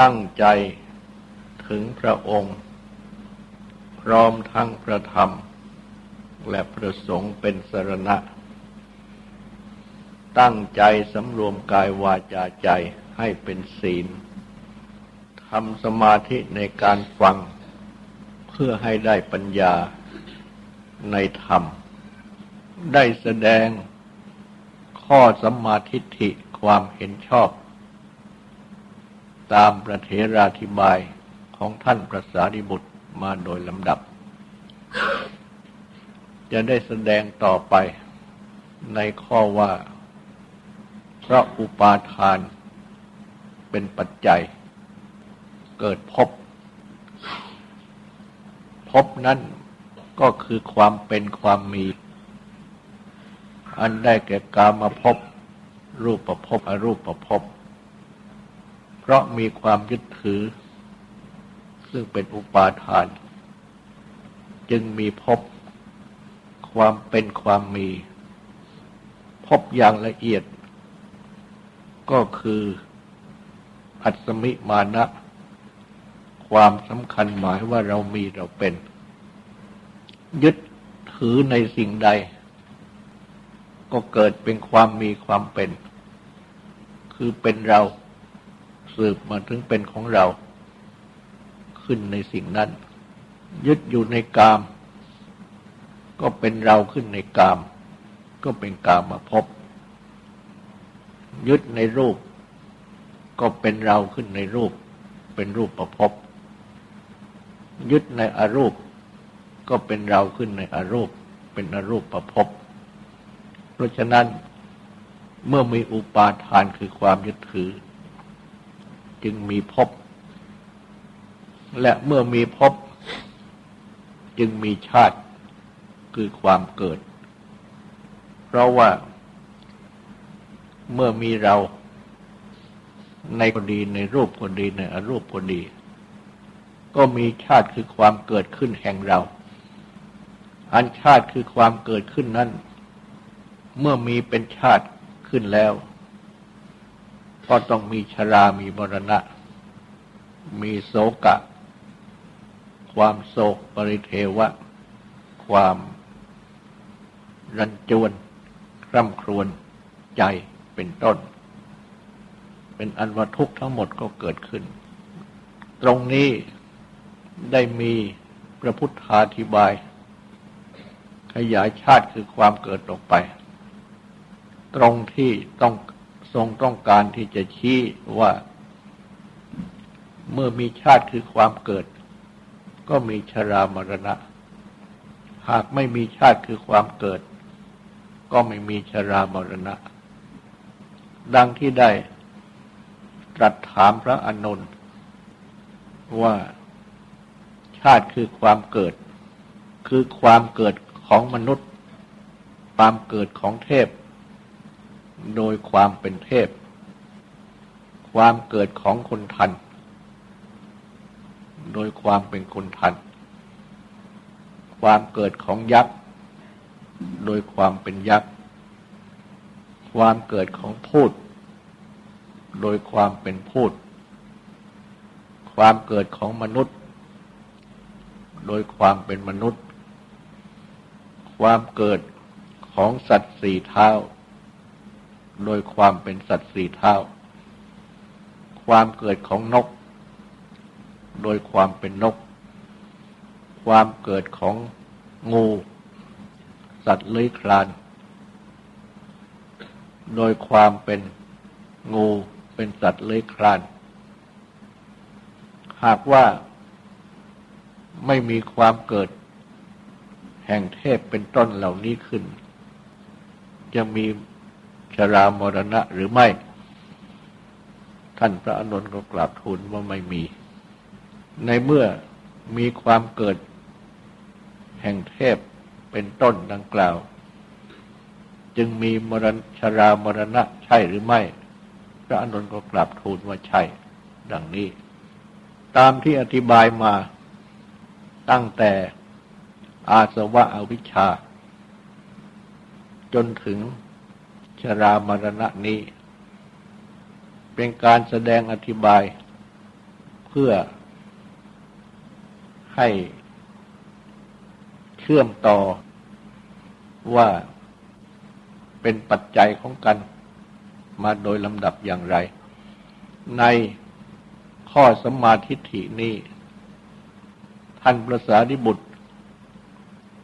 ตั้งใจถึงพระองค์ พร้อมทั้งพระธรรม และพระสงฆ์เป็นสรณะ ตั้งใจสำรวมกายวาจาใจให้เป็นศีลทำสมาธิในการฟัง เพื่อให้ได้ปัญญาในธรรม ได้แสดงข้อสัมมาทิฏฐิความเห็นชอบ ตามประเทราธิบายของท่านพระสารีบุตรมาโดยลำดับ จะได้แสดงต่อไปในข้อว่าพระอุปาทานเป็นปัจจัย เกิดพบพบนั้นก็คือความเป็นความมี อันได้แก่กามาพบรูปประพบอรูปประพบ เพราะมีความยึดถือ ซึ่งเป็นอุปาทาน จึงมีพบความเป็นความมี พบอย่างละเอียด ก็คืออัศมิมานะ ความสำคัญหมายว่าเรามีเราเป็น ยึดถือในสิ่งใด ก็เกิดเป็นความมีความเป็น คือเป็นเรา สืบมาถึงเป็นของเรา ขึ้นในสิ่งนั้น ยึดอยู่ในกาม ก็เป็นเราขึ้นในกาม ก็เป็นกามมาพบ ยึดในรูป ก็เป็นเราขึ้นในรูป เป็นรูปประพบ ยึดในอรูป ก็เป็นเราขึ้นในอรูป เป็นอรูปประพบ เพราะฉะนั้นเมื่อมีอุปาทานคือความยึดถือ จึงมีภพและเมื่อมีภพจึงมีชาติคือความเกิด เพราะว่าเมื่อมีเราในคนดีในรูปคนดีในอรูปคนดี ก็มีชาติคือความเกิดขึ้นแห่งเรา อันชาติคือความเกิดขึ้นนั้น เมื่อมีเป็นชาติขึ้นแล้ว ก็ต้องมีชรามีมรณะ มีโศกะ ความโศกปริเทวะ ความรันจวนร่ำครวญใจเป็นต้น เป็นอันว่าทุกข์ทั้งหมดก็เกิดขึ้น ตรงนี้ได้มีพระพุทธาธิบาย ขยายชาติคือความเกิดออกไป ตรงที่ต้อง ทรงต้องการที่จะชี้ว่า เมื่อมีชาติคือความเกิด ก็มีชรามรณะ หากไม่มีชาติคือความเกิด ก็ไม่มีชรามรณะ ดังที่ได้ตรัสถามพระอนุนว่าชาติคือความเกิด คือความเกิดของมนุษย์ ความเกิดของเทพ โดยความเป็นเทพ ความเกิดของคนทัน โดยความเป็นคนทัน ความเกิดของยักษ์ โดยความเป็นยักษ์ ความเกิดของพูด โดยความเป็นพูด ความเกิดของมนุษย์ โดยความเป็นมนุษย์ ความเกิดของสัตว์สี่เท้า โดยความเป็นสัตว์สี่เท้าความเกิดของนก โดยความเป็นนก ความเกิดของงู สัตว์เลื้อยคลาน โดยความเป็นงูเป็นสัตว์เลื้อยคลาน หากว่าไม่มีความเกิด แห่งเทพเป็นต้นเหล่านี้ขึ้น จะมี ชรามรณะหรือไม่ ท่านพระอนุนก็กราบทูลว่าไม่มี ในเมื่อมีความเกิดแห่งเทพเป็นต้นดังกล่าว จึงมีมรณชรามรณะใช่หรือไม่ พระอนุนก็กราบทูลว่าใช่ ดังนี้ ตามที่อธิบายมาตั้งแต่อาสวะอวิชชา จนถึง ชรามรณะนี้ เป็นการแสดงอธิบายเพื่อให้เชื่อมต่อว่าเป็นปัจจัยของกันมาโดยลำดับอย่างไร ในข้อสมาธิฐินี้ ท่านประสาธิบุตร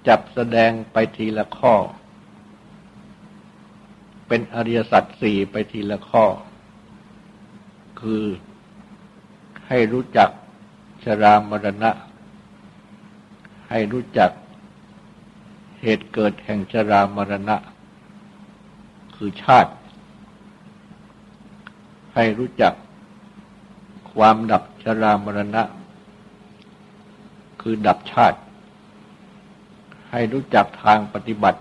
จับแสดงไปทีละข้อ เป็นอริยสัจสี่ไปทีละข้อ คือให้รู้จักชรามรณะ ให้รู้จักเหตุเกิดแห่งชรามรณะ คือชาติ ให้รู้จักความดับชรามรณะ คือดับชาติ ให้รู้จักทางปฏิบัติ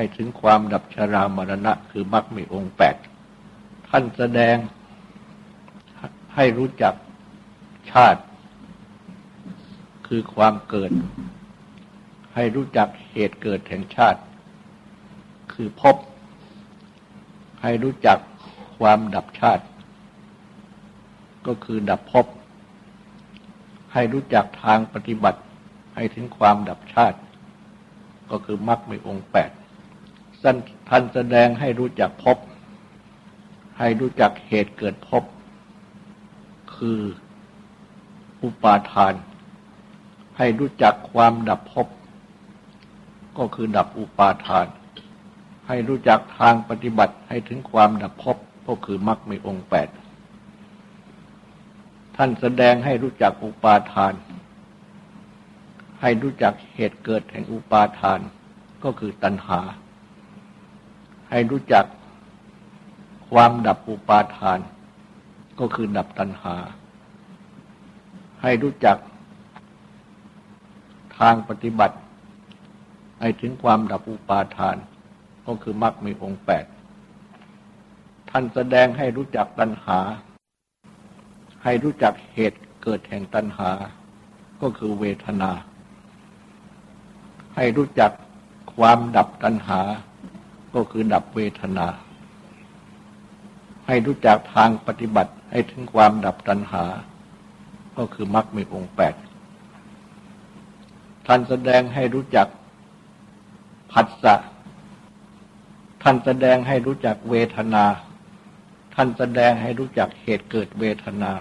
ให้ถึงความดับชรามรณะคือมรรคมีองค์แปดท่านแสดงให้รู้จักชาติ คือความเกิด ให้รู้จักเหตุเกิดแห่งชาติ คือพบ ให้รู้จักความดับชาติ ก็คือดับพบ ให้รู้จักทางปฏิบัติให้ถึงความดับชาติ ก็คือมรรคมีองค์แปด ท่านแสดงให้รู้จักพบ ให้รู้จักเหตุเกิดพบ คืออุปาทาน ให้รู้จักความดับพบ ก็คือดับอุปาทาน ให้รู้จักทางปฏิบัติให้ถึงความดับพบก็คือมรรคมีองค์แปดท่านแสดงให้รู้จักอุปาทาน ให้รู้จักเหตุเกิดแห่งอุปาทานก็คือตัณหา ให้รู้จักความดับอุปาทาน ก็คือดับตัณหา ให้รู้จักทางปฏิบัติ ให้ถึงความดับอุปาทาน ก็คือมรรคมีองค์แปดท่านแสดงให้รู้จักตัณหา ให้รู้จักเหตุเกิดแห่งตัณหา ก็คือเวทนา ให้รู้จักความดับตัณหา ก็คือดับเวทนา ให้รู้จักทางปฏิบัติให้ถึงความดับตัณหา ก็คือมรรคมีองค์แปดท่านแสดงให้รู้จักผัสสะ ท่านแสดงให้รู้จักเวทนา ท่านแสดงให้รู้จักเหตุเกิดเวทนา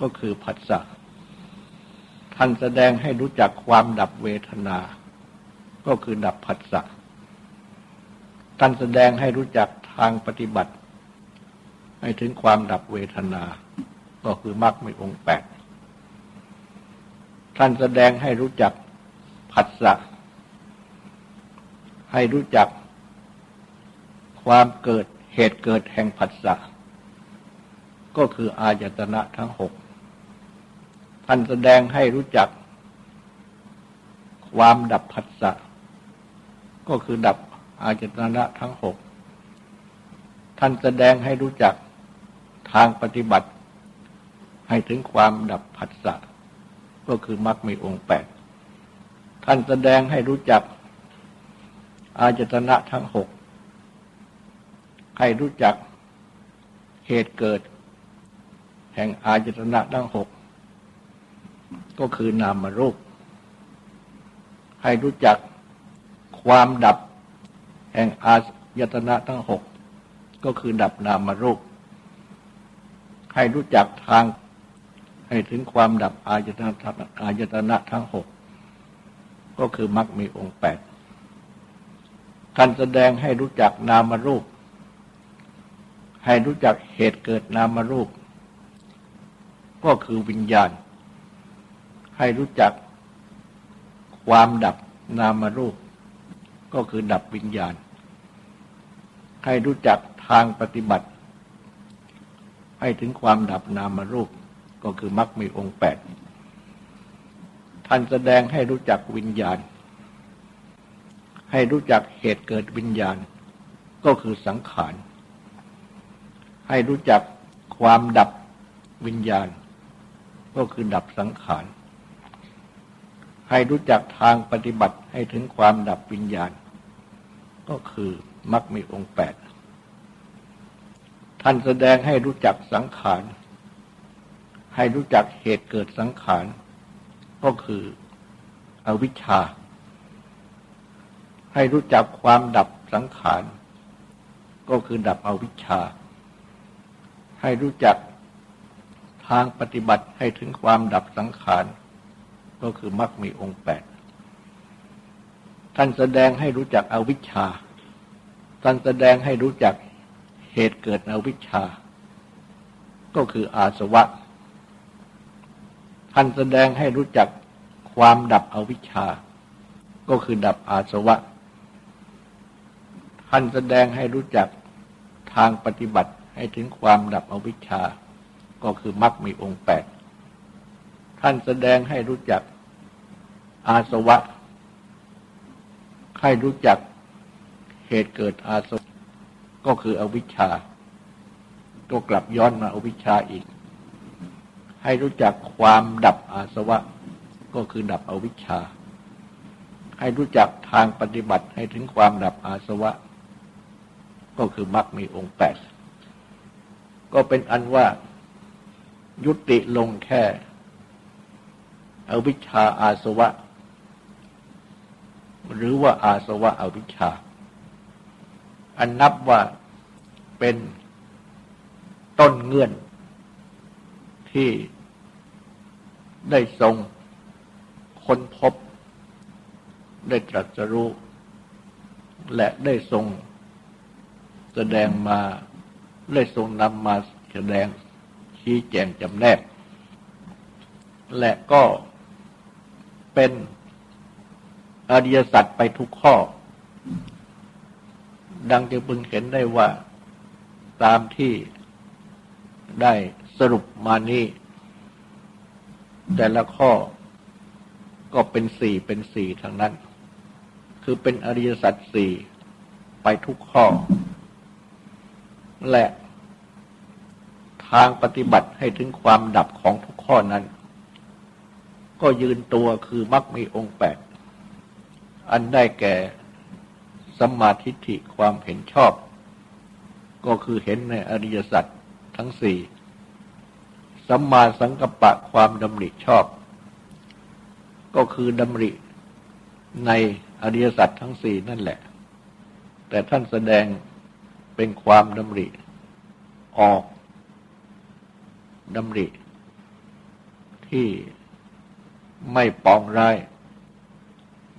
ก็คือผัสสะ ท่านแสดงให้รู้จักความดับเวทนา ก็คือดับผัสสะ ท่านแสดงให้รู้จักทางปฏิบัติ ให้ถึงความดับเวทนา ก็คือมรรคมีองค์แปด ท่านแสดงให้รู้จักผัสสะ ให้รู้จักความเกิดเหตุเกิดแห่งผัสสะ ก็คืออายตนะทั้งหก ท่านแสดงให้รู้จัก ความดับผัสสะ ก็คือดับ อาจตนะทั้งหก ท่านแสดงให้รู้จักทางปฏิบัติ ให้ถึงความดับผัสสะก็คือมรรคมีองค์แปด ท่านแสดงให้รู้จัก อาจตนะทั้งหก ให้รู้จักเหตุเกิด แห่งอาจตนะทั้งหก ก็คือนามรูป ให้รู้จักความดับ แห่งอายตนะทั้งหกก็คือดับนามารูป ให้รู้จักทางให้ถึงความดับอายตนะอายตนะทั้งหกก็คือมรรคมีองค์แปดการแสดงให้รู้จักนามารูป ให้รู้จักเหตุเกิดนามารูป ก็คือวิญญาณ ให้รู้จักความดับนามารูป ก็คือดับวิญญาณ ให้รู้จักทางปฏิบัติ ให้ถึงความดับนามรูปก็คือมรรคมีองค์แปดท่านแสดงให้รู้จักวิญญาณ ให้รู้จักเหตุเกิดวิญญาณ ก็คือสังขาร ให้รู้จักความดับวิญญาณ ก็คือดับสังขาร ให้รู้จักทางปฏิบัติให้ถึงความดับวิญญาณ ก็คือ มรรคมีองค์แปด ท่านแสดงให้รู้จักสังขาร ให้รู้จักเหตุเกิดสังขาร ก็คืออวิชชา ให้รู้จักความดับสังขาร ก็คือดับอวิชชา ให้รู้จักทางปฏิบัติให้ถึงความดับสังขาร ก็คือมรรคมีองค์แปด ท่านแสดงให้รู้จักอวิชชา ท่านแสดงให้รู้จักเหตุเกิดอวิชชา ก็คืออาสวะ ท่านแสดงให้รู้จักความดับอวิชชา ก็คือดับอาสวะ ท่านแสดงให้รู้จักทางปฏิบัติให้ถึงความดับอวิชชา ก็คือมรรคมีองค์แปด ท่านแสดงให้รู้จักอาสวะ ให้รู้จัก เหตุเกิดอาสวะก็คืออวิชชา ก็กลับย้อนมาอวิชชาอีก ให้รู้จักความดับอาสวะ ก็คือดับอวิชชา ให้รู้จักทางปฏิบัติให้ถึงความดับอาสวะ ก็คือมรรคมีองค์แปดก็เป็นอันว่ายุติลงแค่อวิชชาอาสวะ หรือว่าอาสวะอวิชชา อันนับว่าเป็นต้นเงื่อน ที่ได้ทรงค้นพบ ได้ตรัสรู้ และได้ทรงแสดงมา ได้ทรงนำมาแสดงชี้แจงจำแนก และก็เป็นอริยสัจไปทุกข้อ ดังจะพึงเห็นได้ว่าตามที่ได้สรุปมานี้แต่ละข้อก็เป็นสี่เป็นสี่ทั้งนั้น คือเป็นอริยสัจสี่ไปทุกข้อ และทางปฏิบัติให้ถึงความดับของทุกข้อนั้น ก็ยืนตัวคือมักมีองค์แปดอันได้แก่ สัมมาทิฏฐิความเห็นชอบ ก็คือเห็นในอริยสัจทั้งสี่สัมมาสังกัปปะความดำริชอบ ก็คือดำริในอริยสัจทั้งสี่นั่นแหละ แต่ท่านแสดงเป็นความดำริออกดำริที่ไม่ปองร้าย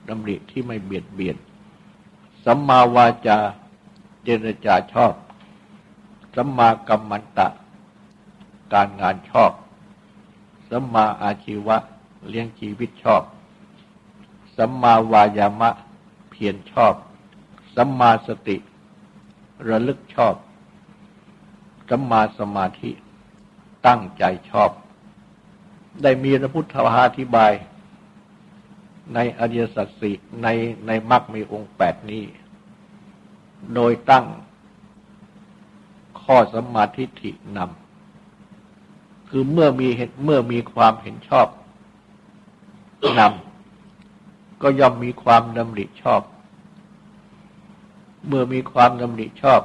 ดำริที่ไม่เบียดเบียน สัมมาวาจาเจรจาชอบ สัมมากัมมันตะ การงานชอบ สัมมาอาชีวะเลี้ยงชีวิตชอบ สัมมาวายามะเพียรชอบ สัมมาสติ ระลึกชอบ สัมมาสมาธิตั้งใจชอบ ได้มีพระพุทธวาธิบาย ในอริยสัจสี่ในในมรรคมีองค์แปดนี้ โดยตั้งข้อสมาธิฐินำคือเมื่อมีเห็นเมื่อมีความเห็นชอบนำก็ย่อมมีความดำริชอบ เมื่อมีความดำริชอบ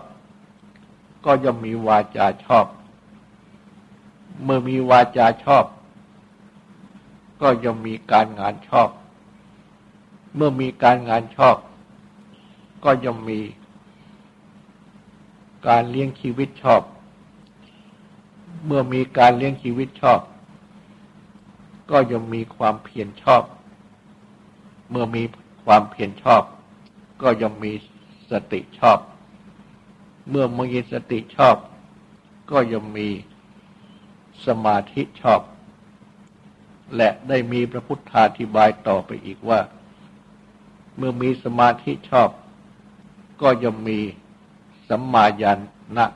ก็ย่อมมีวาจาชอบ เมื่อมีวาจาชอบ ก็ย่อมมีการงานชอบ เมื่อมีการงานชอบ ก็ย่อมมีการเลี้ยงชีวิตชอบ เมื่อมีการเลี้ยงชีวิตชอบ ก็ย่อมมีความเพียรชอบ เมื่อมีความเพียรชอบ ก็ย่อมมีสติชอบ เมื่อมีสติชอบ ก็ย่อมมีสมาธิชอบ และได้มีพระพุทธาธิบายต่อไปอีกว่า เมื่อมีสมาธิชอบ ก็ย่อมมีสัมมาญาณนะ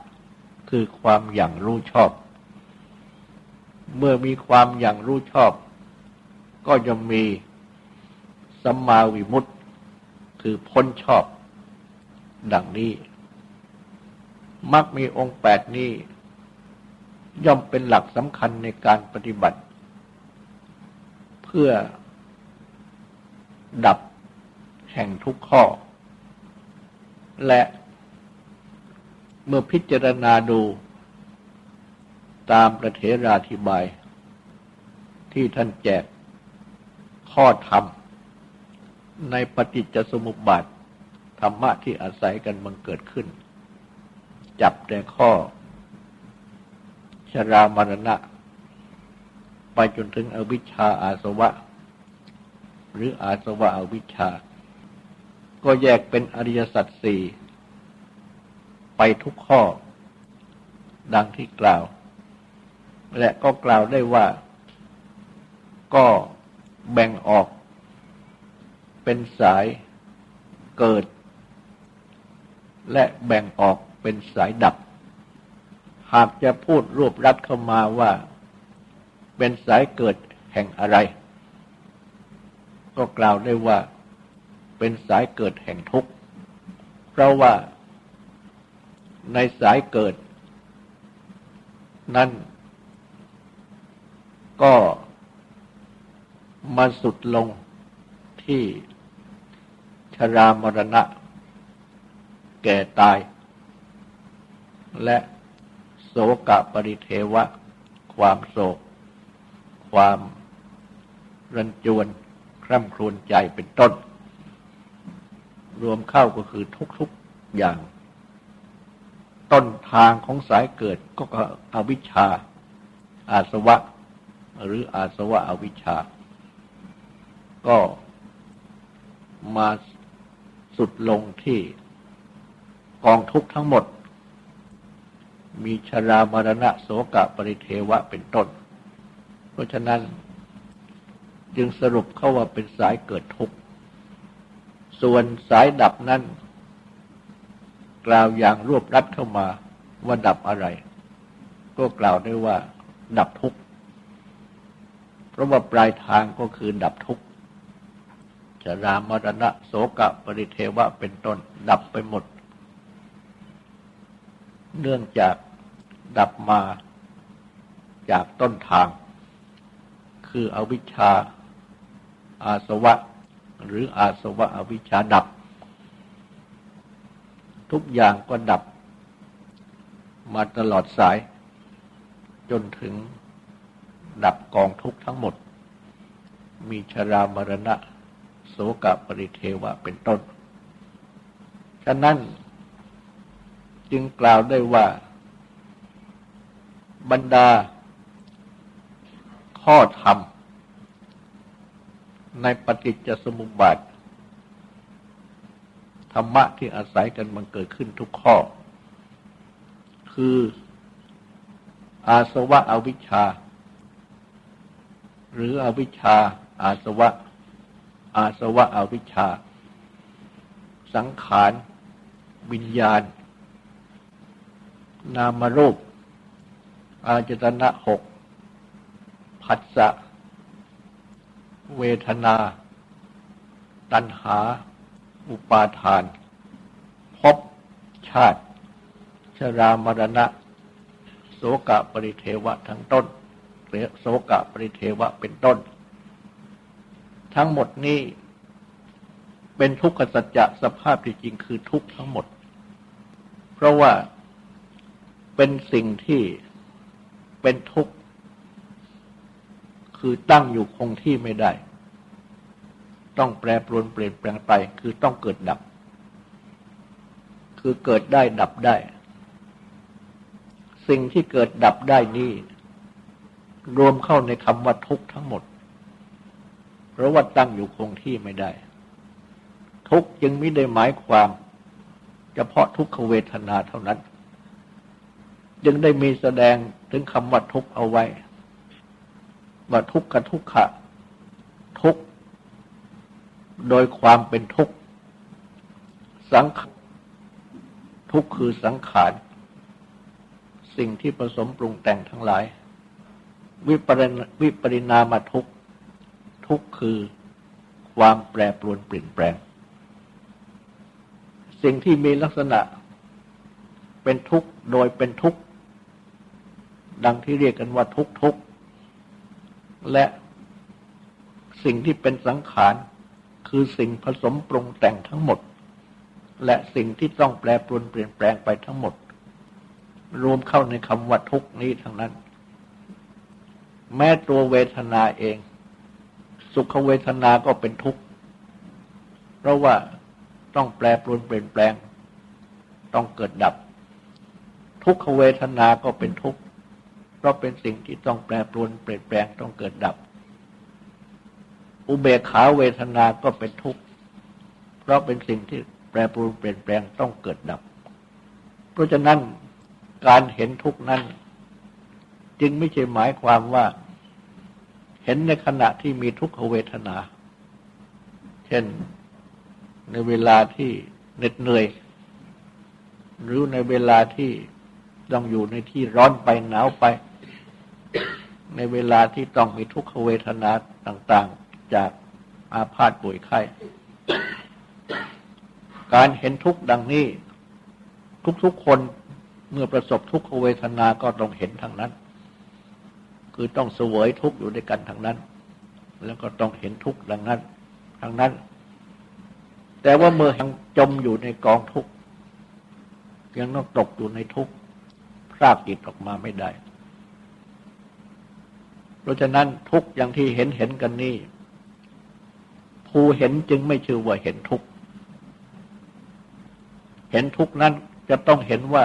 คือความอย่างรู้ชอบ เมื่อมีความอย่างรู้ชอบ ก็จะมีสัมมาวิมุตติคือพ้นชอบ ดังนี้มักมีองค์แปดนี้ ย่อมเป็นหลักสำคัญในการปฏิบัติ เพื่อดับ แห่งทุกข้อ และเมื่อพิจารณาดูตามประเทราธิบาย ที่ท่านแจกข้อธรรม ในปฏิจจสมุปบาทธรรมะที่อาศัยกันบังเกิดขึ้น จับแต่ข้อ ชรามรณะ ไปจนถึงอวิชชาอาสวะ หรืออาสวะอวิชชา ก็แยกเป็นอริยสัจสี่ไปทุกข้อ ดังที่กล่าว และก็กล่าวได้ว่า ก็แบ่งออก เป็นสายเกิด และแบ่งออกเป็นสายดับ หากจะพูดรวบรัดเข้ามาว่า เป็นสายเกิดแห่งอะไร ก็กล่าวได้ว่า เป็นสายเกิดแห่งทุกข์ เพราะว่าในสายเกิด นั้นก็มาสุดลงที่ชรามรณะ แก่ตาย และโศกะปริเทวะ ความโศก ความรันจวน คร่ำครวญใจเป็นต้น รวมเข้าก็คือทุกๆอย่าง ต้นทางของสายเกิดก็อวิชชา อาสวะ หรืออาสวะอวิชชา ก็มาสุดลงที่กองทุกข์ทั้งหมด มีชรามรณะโสกะปริเทวะเป็นต้น เพราะฉะนั้น จึงสรุปเข้าว่าเป็นสายเกิดทุกข์ ส่วนสายดับนั้น กล่าวอย่างรวบรัดเข้ามาว่าดับอะไร ก็กล่าวได้ว่า ดับทุกข์เพราะว่าปลายทางก็คือดับทุกข์ชรามรณะโสกะปริเทวะเป็นต้น ดับไปหมด เนื่องจากดับมาจากต้นทาง คืออวิชชาอาสวะ หรืออาสวะอวิชชาดับ ทุกอย่างก็ดับ มาตลอดสาย จนถึงดับกองทุกทั้งหมด มีชรามรณะ โสกปริเทวะเป็นต้น ฉะนั้นจึงกล่าวได้ว่า บรรดาข้อธรรม ในปฏิจจสมุปบาทธรรมะที่อาศัยกันมันเกิดขึ้นทุกข้อ คืออาสวะอวิชชา หรืออวิชชา อาสวะ อาสวะอวิชชา สังขารวิญญาณ นามรูป อาจตนะหก ผัสสะ เวทนา ตัณหา อุปาทาน พบชาติ ชรามรณะ โสกะปริเทวะทั้งต้นโสกะปริเทวะเป็นต้น ทั้งหมดนี้เป็นทุกขสัจจะสภาพที่จริงคือทุกทั้งหมด เพราะว่าเป็นสิ่งที่เป็นทุกข์ คือตั้งอยู่คงที่ไม่ได้ ต้องแปรปรวนเปลี่ยนแปลงไปคือต้องเกิดดับ คือเกิดได้ดับได้ สิ่งที่เกิดดับได้นี่รวมเข้าในคำว่าทุกข์ทั้งหมด เพราะว่าตั้งอยู่คงที่ไม่ได้ ทุกข์จึงไม่ได้หมายความเฉพาะทุกขเวทนาเท่านั้น จึงได้มีแสดงถึงคำว่าทุกข์เอาไว้ ว่าทุกข์กับทุกขะทุกโดยความเป็นทุกข์สังขทุกคือสังขาร สิ่งที่ผสมปรุงแต่งทั้งหลาย วิปริวิปริณามาทุกทุกคือความแปรปรวนเปลี่ยนแปลง สิ่งที่มีลักษณะเป็นทุกข์โดยเป็นทุกข์ดังที่เรียกกันว่าทุกทุก และสิ่งที่เป็นสังขาร คือสิ่งผสมปรุงแต่งทั้งหมด และสิ่งที่ต้องแปรปรวนเปลี่ยนแปลงไปทั้งหมด รวมเข้าในคำว่าทุกนี้ทั้งนั้น แม้ตัวเวทนาเอง สุขเวทนาก็เป็นทุกข์ เพราะว่าต้องแปรปรวนเปลี่ยนแปลง ต้องเกิดดับ ทุกขเวทนาก็เป็นทุกข์ เพราะเป็นสิ่งที่ต้องแปรปรวนเปลี่ยนแปลงต้องเกิดดับ อุเบกขาเวทนาก็เป็นทุกข์ เพราะเป็นสิ่งที่แปรปรวนเปลี่ยนแปลงต้องเกิดดับ เพราะฉะนั้นการเห็นทุกข์นั้น จึงไม่ใช่หมายความว่า เห็นในขณะที่มีทุกขเวทนา เช่นในเวลาที่เหน็ดเหนื่อย หรือในเวลาที่ต้องอยู่ในที่ร้อนไปหนาวไป ในเวลาที่ต้องมีทุกขเวทนาต่าง ๆ จากอาพาธป่วยไข้ การเห็นทุกข์ดังนี้ ทุกๆคนเมื่อประสบทุกขเวทนาก็ต้องเห็นทางนั้น คือต้องเสวยทุกข์อยู่ด้วยกันทางนั้น แล้วก็ต้องเห็นทุกข์ดังนั้นทางนั้น แต่ว่าเมื่อยังจมอยู่ในกองทุกข์ยังต้องตกอยู่ในทุกข์พรากจิตออกมาไม่ได้ เพราะฉะนั้นทุกอย่างที่เห็นเห็นกันนี้ผู้เห็นจึงไม่ชื่อว่าเห็นทุกเห็นทุกนั้นจะต้องเห็นว่า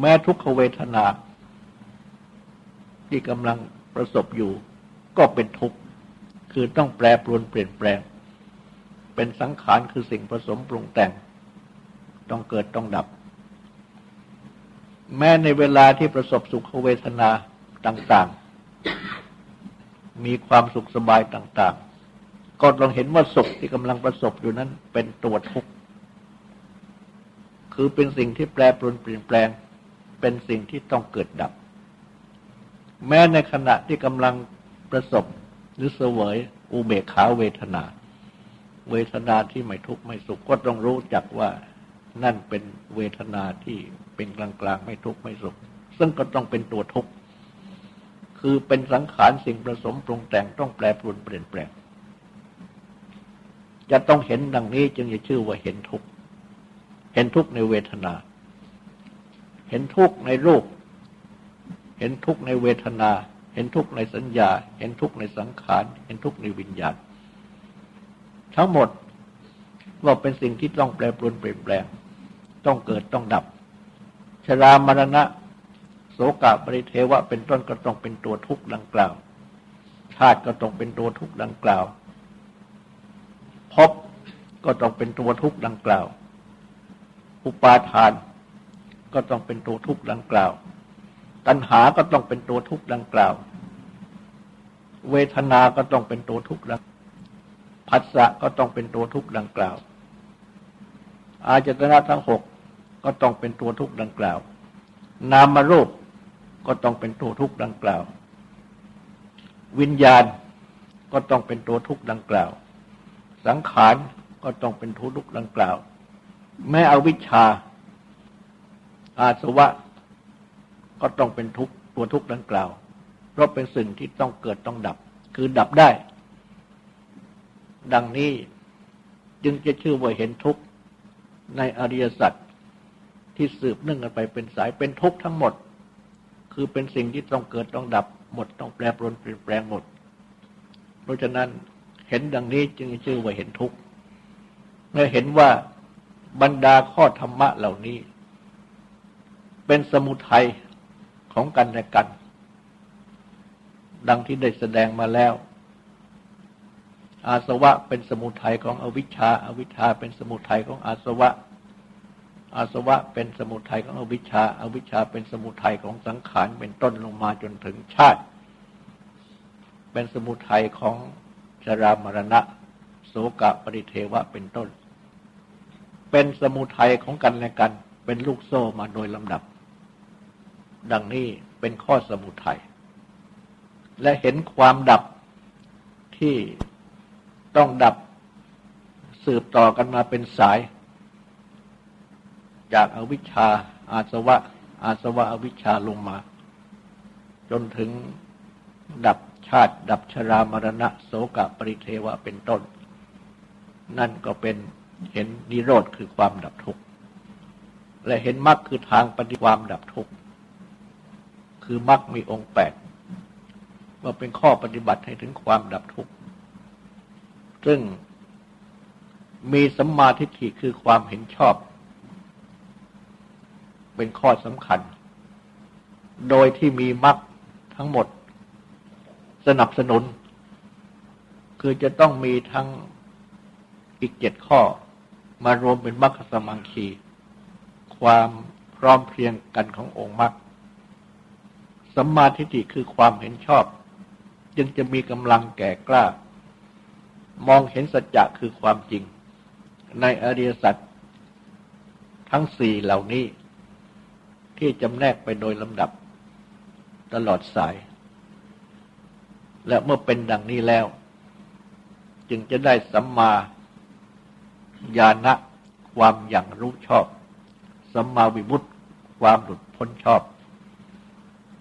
แม้ทุกขเวทนา ที่กำลังประสบอยู่ ก็เป็นทุกข์คือต้องแปรปรวนเปลี่ยนแปลง เป็นสังขารคือสิ่งผสมปรุงแต่ง ต้องเกิดต้องดับ แม้ในเวลาที่ประสบสุขเวทนาต่าง ๆ มีความสุขสบายต่าง ๆ ก็ต้องเห็นว่าสุขที่กำลังประสบอยู่นั้น เป็นตัวทุกข์ คือเป็นสิ่งที่แปรปรวนเปลี่ยนแปลง เป็นสิ่งที่ต้องเกิดดับ แม้ในขณะที่กำลังประสบหรือเสวยอุเบกขาเวทนา เวทนาที่ไม่ทุกข์ไม่สุขก็ต้องรู้จักว่านั่นเป็นเวทนาที่เป็นกลางกลางไม่ทุกข์ไม่สุข ซึ่งก็ต้องเป็นตัวทุกข์ คือเป็นสังขารสิ่งผสมปรุงแต่งต้องแปรปรวนเปลี่ยนแปลง จะต้องเห็นดังนี้จึงจะชื่อว่าเห็นทุกข์ เห็นทุกข์ในเวทนา เห็นทุกข์ในรูป เห็นทุกข์ในเวทนา เห็นทุกข์ในสัญญา เห็นทุกข์ในสังขาร เห็นทุกข์ในวิญญาณ ทั้งหมดว่าเป็นสิ่งที่ต้องแปรปรวนเปลี่ยนแปลง ต้องเกิดต้องดับ ชรามรณะ โสกะปริเทวะเป็นต้นก็ต้องเป็นตัวทุกข์ดังกล่าว ชาติก็ต้องเป็นตัวทุกข์ดังกล่าวพบก็ต้องเป็นตัวทุกข์ดังกล่าว อุปาทานก็ต้องเป็นตัวทุกข์ดังกล่าว ตัณหาก็ต้องเป็นตัวทุกข์ดังกล่าว เวทนา ก็ต้องเป็นตัวทุกข์ดังผัสสะก็ต้องเป็นตัวทุกข์ดังกล่าว อาจตนะทั้งหกก็ต้องเป็นตัวทุกข์ดังกล่าว นามรูป ก็ต้องเป็นตัวทุกข์ดังกล่าว วิญญาณก็ต้องเป็นตัวทุกข์ดังกล่าว สังขารก็ต้องเป็นทุกข์ดังกล่าว แม้อวิชชา อาสวะ ก็ต้องเป็นทุกข์ตัวทุกข์ดังกล่าว เพราะเป็นสิ่งที่ต้องเกิดต้องดับ คือดับได้ ดังนี้จึงจะชื่อว่าเห็นทุกข์ในอริยสัจที่สืบเนื่องกันไปเป็นสายเป็นทุกข์ทั้งหมด คือเป็นสิ่งที่ต้องเกิดต้องดับหมดต้องแปรปรวนเปลี่ยนแปลงหมด เพราะฉะนั้นเห็นดังนี้จึงชื่อว่าเห็นทุกข์เมื่อเห็นว่าบรรดาข้อธรรมะเหล่านี้ เป็นสมุทัยของกันและกัน ดังที่ได้แสดงมาแล้ว อาสวะเป็นสมุทัยของอวิชชาอาวิชชาเป็นสมุทัยของอาสวะ อาสวะเป็นสมุทัยของอวิชชาอาวิชชาเป็นสมุทัยของสังขารเป็นต้นลงมาจนถึงชาติ เป็นสมุทัยของชรามรณะ โสกะปริเทวะเป็นต้น เป็นสมุทัยของกันและกัน เป็นลูกโซ่มาโดยลำดับ ดังนี้เป็นข้อสมุทัยและเห็นความดับที่ต้องดับสืบต่อกันมาเป็นสาย จากอาวิชชา อาสวะ อาสวะอวิชชาลงมา จนถึงดับชาติ ดับชรามรณะโสกะปริเทวะเป็นต้น นั่นก็เป็นเห็นนิโรธคือความดับทุกข์ และเห็นมรรคคือทางปฏิความดับทุกข์ คือมรรคมีองค์แปดว่าเป็นข้อปฏิบัติให้ถึงความดับทุกข์ ซึ่งมีสัมมาทิฏฐิคือความเห็นชอบ เป็นข้อสำคัญ โดยที่มีมรรคทั้งหมดสนับสนุน คือจะต้องมีทั้งอีกเจ็ดข้อมารวมเป็นมรรคสมังคี ความพร้อมเพรียงกันขององค์มรรคสัมมาทิฏฐิคือความเห็นชอบ จึงจะมีกำลังแก่กล้า มองเห็นสัจจะคือความจริง ในอริยสัจทั้งสี่เหล่านี้ ที่จำแนกไปโดยลำดับ ตลอดสาย และเมื่อเป็นดังนี้แล้ว จึงจะได้สัมมาญาณะความอย่างรู้ชอบ สัมมาวิมุตติความหลุดพ้นชอบ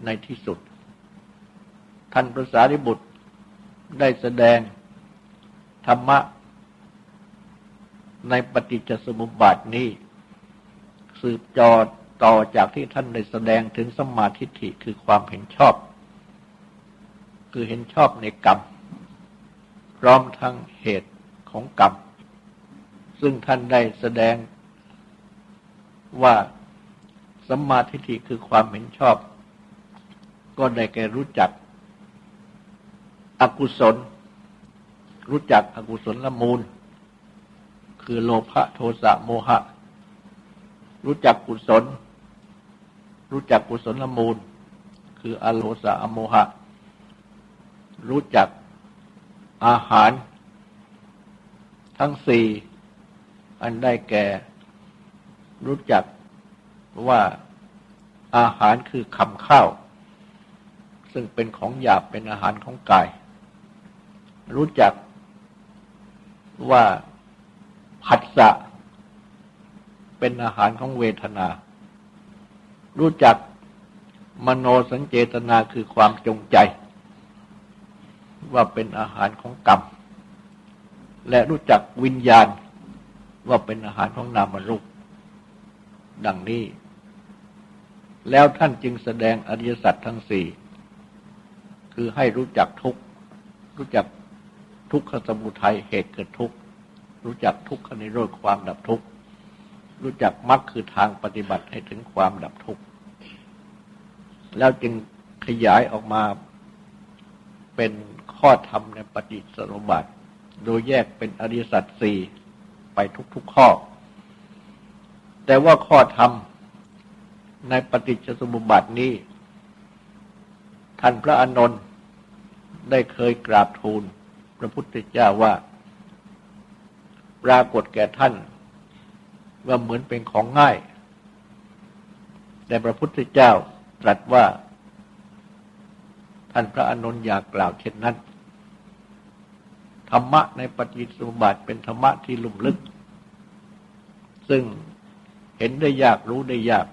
ในที่สุด ท่านพระสารีบุตรได้แสดงธรรมะ ในปฏิจจสมุปบาทนี้ สืบจอ ต่อจากที่ท่านได้แสดงถึงสมาธิฐิคือความเห็นชอบ คือเห็นชอบในกรรม พร้อมทั้งเหตุของกรรม ซึ่งท่านได้แสดงว่าสัมมาทิฏฐิคือความเห็นชอบ ก็ได้แก่รู้จัก อกุศล รู้จักอกุศลละมูล คือโลภะโทสะโมหะ รู้จักกุศล รู้จักกุศลละมูล คืออโลสะอโมหะ รู้จักอาหาร ทั้งสี่อันได้แก่ รู้จักว่าอาหารคือคำข้าว ซึ่งเป็นของหยาบเป็นอาหารของกาย รู้จักว่าผัสสะเป็นอาหารของเวทนา รู้จักมโนสัญเจตนาคือความจงใจ ว่าเป็นอาหารของกรรม และรู้จักวิญญาณว่าเป็นอาหารของนามรูป ดังนี้ แล้วท่านจึงแสดงอริยสัจทั้งสี่ คือให้รู้จักทุกรู้จักทุกขสมุทัยเหตุเกิดทุกรู้จักทุกขนิโรธความดับทุก รู้จักมรรคคือทางปฏิบัติให้ถึงความดับทุกข์ แล้วจึงขยายออกมาเป็นข้อธรรมในปฏิสนบัติ โดยแยกเป็นอริสัจสี่ไปทุกๆข้อ แต่ว่าข้อธรรมในปฏิจจสมุปบาทนี้ ท่านพระอานนท์ได้เคยกราบทูล พระพุทธเจ้าว่า ปรากฏแก่ท่าน ว่าเหมือนเป็นของง่าย แต่พระพุทธเจ้าตรัสว่า ท่านพระอนุ์อยากกล่าวเช่นนั้น ธรรมะในปฏิสุบัติเป็นธรรมะที่ลุ่มลึก ซึ่งเห็นได้ยากรู้ได้ยาก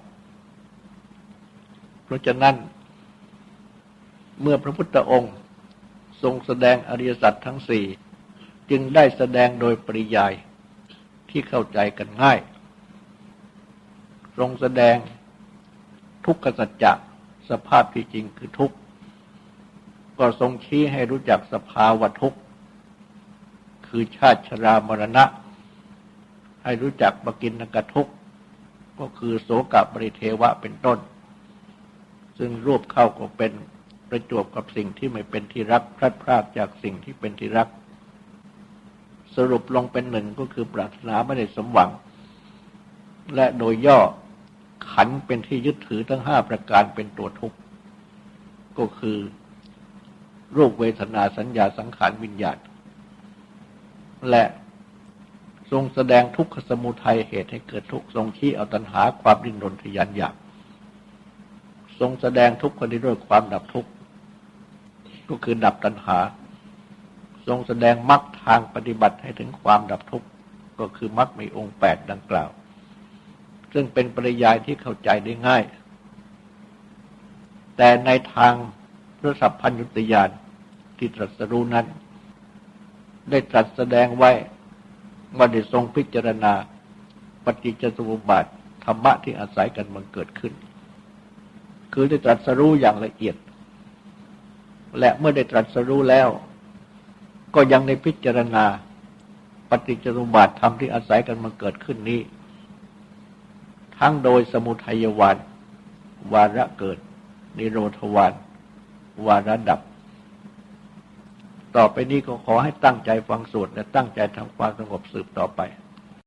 เพราะฉะนั้น เมื่อพระพุทธองค์ทรงแสดงอริยสัจทั้งสี่จึงได้แสดงโดยปริยายที่เข้าใจกันง่าย ทรงแสดงทุกขสัจจะสภาพที่จริงคือทุกข์ ก็ทรงชี้ให้รู้จักสภาวะทุกข์ คือชาติชรามรณะ ให้รู้จักบกินนกทุกก็คือโสกบริเทวะเป็นต้น ซึ่งรวบเข้าก็เป็นประจวบกับสิ่งที่ไม่เป็นที่รักพลัดพรากจากสิ่งที่เป็นที่รัก สรุปลงเป็นหนึ่งก็คือปรารถนาไม่ได้สมหวัง และโดยย่อ ขันเป็นที่ยึดถือทั้งห้าประการเป็นตัวทุกข์ ก็คือรูปเวทนาสัญญาสังขารวิญญาณ และทรงแสดงทุกขสมุทัยเหตุให้เกิดทุกข์ ทรงชี้เอาตัณหาความดิ้นรนทยานอยาก ทรงแสดงทุกข์คนด้วยความดับทุกข์ ก็คือดับตัณหา ทรงแสดงมรรคทางปฏิบัติให้ถึงความดับทุกข์ ก็คือมรรคมีองค์แปดดังกล่าว ซึ่งเป็นปริยายที่เข้าใจได้ง่าย แต่ในทางพระสัพพัญญุตยานที่ตรัสรู้นั้น ได้ตรัสแสดงไว้ว่าได้ทรงพิจารณา ปฏิจจสมุปบาทธรรมะที่อาศัยกันมันเกิดขึ้น คือได้ตรัสรู้อย่างละเอียด และเมื่อได้ตรัสรู้แล้ว ก็ยังในพิจารณา ปฏิจจสมุปบาทธรรมที่อาศัยกันมันเกิดขึ้นนี้ ทั้งโดยสมุทัยวานวาระเกิด นิโรธวานวาระดับ ต่อไปนี้ก็ขอให้ตั้งใจฟังสวดและตั้งใจทำความสงบสืบต่อไป